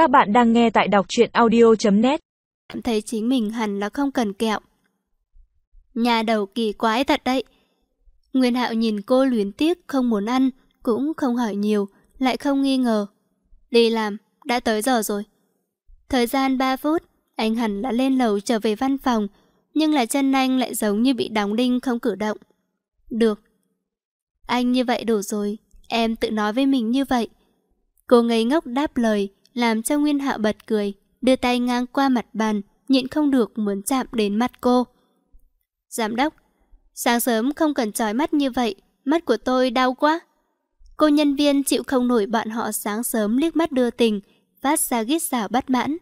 Các bạn đang nghe tại đọc truyện audio.net Thấy chính mình hẳn là không cần kẹo. Nhà đầu kỳ quái thật đấy. Nguyên Hạo nhìn cô luyến tiếc không muốn ăn, cũng không hỏi nhiều, lại không nghi ngờ. Đi làm, đã tới giờ rồi. Thời gian 3 phút, anh hẳn đã lên lầu trở về văn phòng, nhưng là chân anh lại giống như bị đóng đinh không cử động. Được. Anh như vậy đủ rồi, em tự nói với mình như vậy. Cô ngây ngốc đáp lời, làm cho Nguyên Hạo bật cười, đưa tay ngang qua mặt bàn, nhịn không được muốn chạm đến mắt cô. Giám đốc, sáng sớm không cần trói mắt như vậy, mắt của tôi đau quá. Cô nhân viên chịu không nổi bạn họ sáng sớm liếc mắt đưa tình, phát ra ghét xảo bất mãn.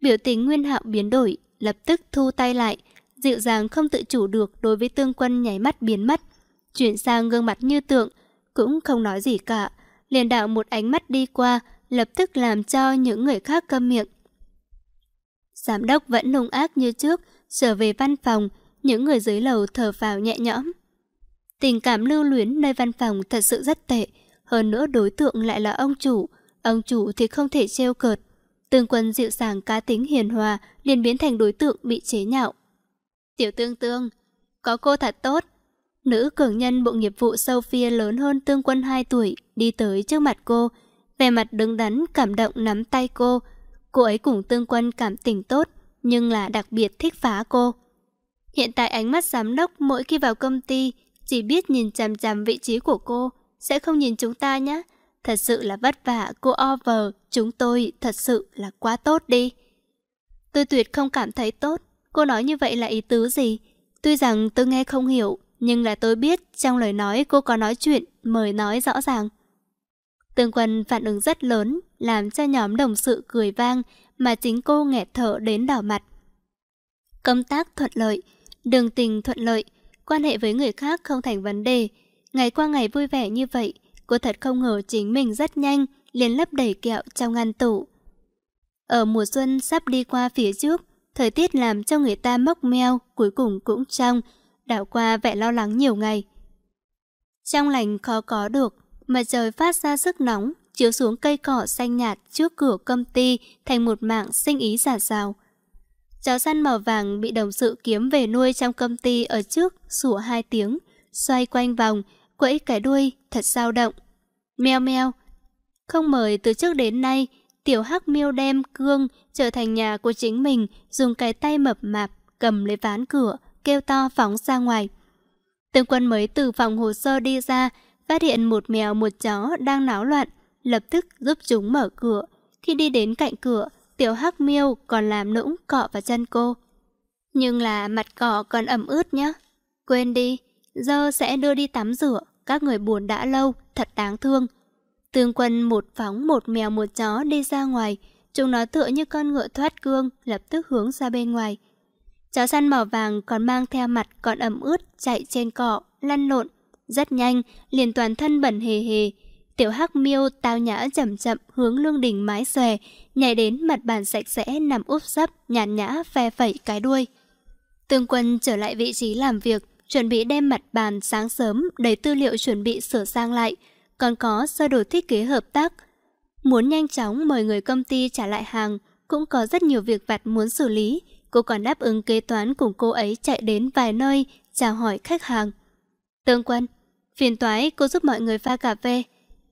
Biểu tình Nguyên Hạo biến đổi, lập tức thu tay lại, dịu dàng không tự chủ được đối với tương quân nháy mắt biến mất. Chuyển sang gương mặt như tượng, cũng không nói gì cả, liền đạo một ánh mắt đi qua, lập tức làm cho những người khác câm miệng. Giám đốc vẫn nung ác như trước, trở về văn phòng, những người dưới lầu thở phào nhẹ nhõm. Tình cảm lưu luyến nơi văn phòng thật sự rất tệ, hơn nữa đối tượng lại là ông chủ, ông chủ thì không thể trêu cợt. Tương quân dịu dàng cá tính hiền hòa liền biến thành đối tượng bị chế nhạo. Tiểu tương tương, có cô thật tốt. Nữ cường nhân bộ nghiệp vụ Sophia lớn hơn tương quân 2 tuổi, đi tới trước mặt cô, về mặt đứng đắn cảm động nắm tay cô. Cô ấy cùng tương quân cảm tình tốt, nhưng là đặc biệt thích phá cô. Hiện tại ánh mắt giám đốc mỗi khi vào công ty chỉ biết nhìn chằm chằm vị trí của cô, sẽ không nhìn chúng ta nhé. Thật sự là vất vả, cô over, chúng tôi thật sự là quá tốt đi. Tôi tuyệt không cảm thấy tốt, cô nói như vậy là ý tứ gì? Tuy rằng tôi nghe không hiểu, nhưng là tôi biết trong lời nói cô có nói chuyện, mời nói rõ ràng. Tương Quân phản ứng rất lớn, làm cho nhóm đồng sự cười vang, mà chính cô nghẹt thở đến đỏ mặt. Công tác thuận lợi, đường tình thuận lợi, quan hệ với người khác không thành vấn đề. Ngày qua ngày vui vẻ như vậy, cô thật không ngờ chính mình rất nhanh, liền lấp đầy kẹo trong ngăn tủ. Ở mùa xuân sắp đi qua phía trước, thời tiết làm cho người ta mốc meo, cuối cùng cũng trong, đảo qua vẻ lo lắng nhiều ngày. Trong lành khó có được, mà trời phát ra sức nóng, chiếu xuống cây cỏ xanh nhạt trước cửa công ty thành một mạng sinh ý giả rào. Chó săn màu vàng bị đồng sự kiếm về nuôi trong công ty ở trước, sủa hai tiếng, xoay quanh vòng, quẫy cái đuôi, thật sao động. Meo meo. Không mời từ trước đến nay, tiểu hắc miêu đem cương trở thành nhà của chính mình, dùng cái tay mập mạp, cầm lấy ván cửa, kêu to phóng ra ngoài. Tương quân mới từ phòng hồ sơ đi ra, phát hiện một mèo một chó đang náo loạn, lập tức giúp chúng mở cửa. Khi đi đến cạnh cửa, tiểu hắc miêu còn làm nũng cọ vào chân cô. Nhưng là mặt cỏ còn ẩm ướt nhá. Quên đi, giờ sẽ đưa đi tắm rửa, các người buồn đã lâu, thật đáng thương. Tương quân một phóng một mèo một chó đi ra ngoài, chúng nó tựa như con ngựa thoát cương, lập tức hướng ra bên ngoài. Chó săn màu vàng còn mang theo mặt còn ẩm ướt chạy trên cỏ, lăn lộn, rất nhanh, liền toàn thân bẩn hề hề. Tiểu hắc miêu tao nhã chậm chậm hướng lương đỉnh mái xòe, nhảy đến mặt bàn sạch sẽ nằm úp sấp, nhàn nhã phe phẩy cái đuôi. Tương quân trở lại vị trí làm việc, chuẩn bị đem mặt bàn sáng sớm đầy tư liệu chuẩn bị sửa sang lại, còn có sơ đồ thiết kế hợp tác. Muốn nhanh chóng mời người công ty trả lại hàng, cũng có rất nhiều việc vặt muốn xử lý. Cô còn đáp ứng kế toán cùng cô ấy chạy đến vài nơi, chào hỏi khách hàng. Tương quân, Phiền toái cô giúp mọi người pha cà phê.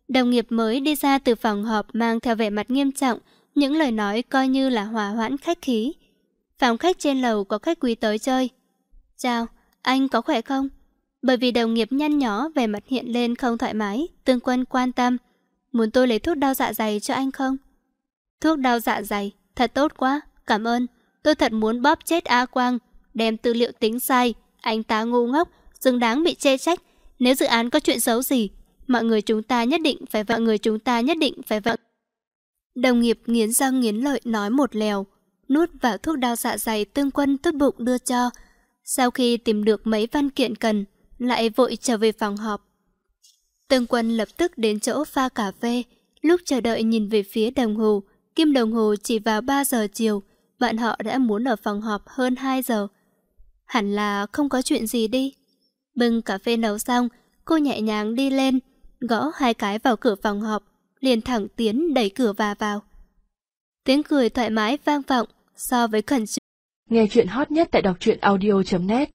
Đồng nghiệp mới đi ra từ phòng họp mang theo vẻ mặt nghiêm trọng, những lời nói coi như là hòa hoãn khách khí. Phòng khách trên lầu có khách quý tới chơi. Chào, anh có khỏe không? Bởi vì đồng nghiệp nhăn nhó vẻ mặt hiện lên không thoải mái, tương quân quan tâm. Muốn tôi lấy thuốc đau dạ dày cho anh không? Thuốc đau dạ dày, thật tốt quá, cảm ơn. Tôi thật muốn bóp chết A Quang, đem tư liệu tính sai, anh ta ngu ngốc, xứng đáng bị chê trách, nếu dự án có chuyện xấu gì, mọi người chúng ta nhất định phải vợ người chúng ta nhất định phải vợ. Đồng nghiệp nghiến răng nghiến lợi nói một lèo, nuốt vào thuốc đau dạ dày tương quân tốt bụng đưa cho. Sau khi tìm được mấy văn kiện cần, lại vội trở về phòng họp. Tương quân lập tức đến chỗ pha cà phê, lúc chờ đợi nhìn về phía đồng hồ, kim đồng hồ chỉ vào 3 giờ chiều, bạn họ đã muốn ở phòng họp hơn 2 giờ. Hẳn là không có chuyện gì đi. Bưng cà phê nấu xong, cô nhẹ nhàng đi lên, gõ hai cái vào cửa phòng họp, liền thẳng tiến đẩy cửa và vào. Tiếng cười thoải mái vang vọng so với khẩn trương. Nghe chuyện hot nhất tại đọc truyện audio.net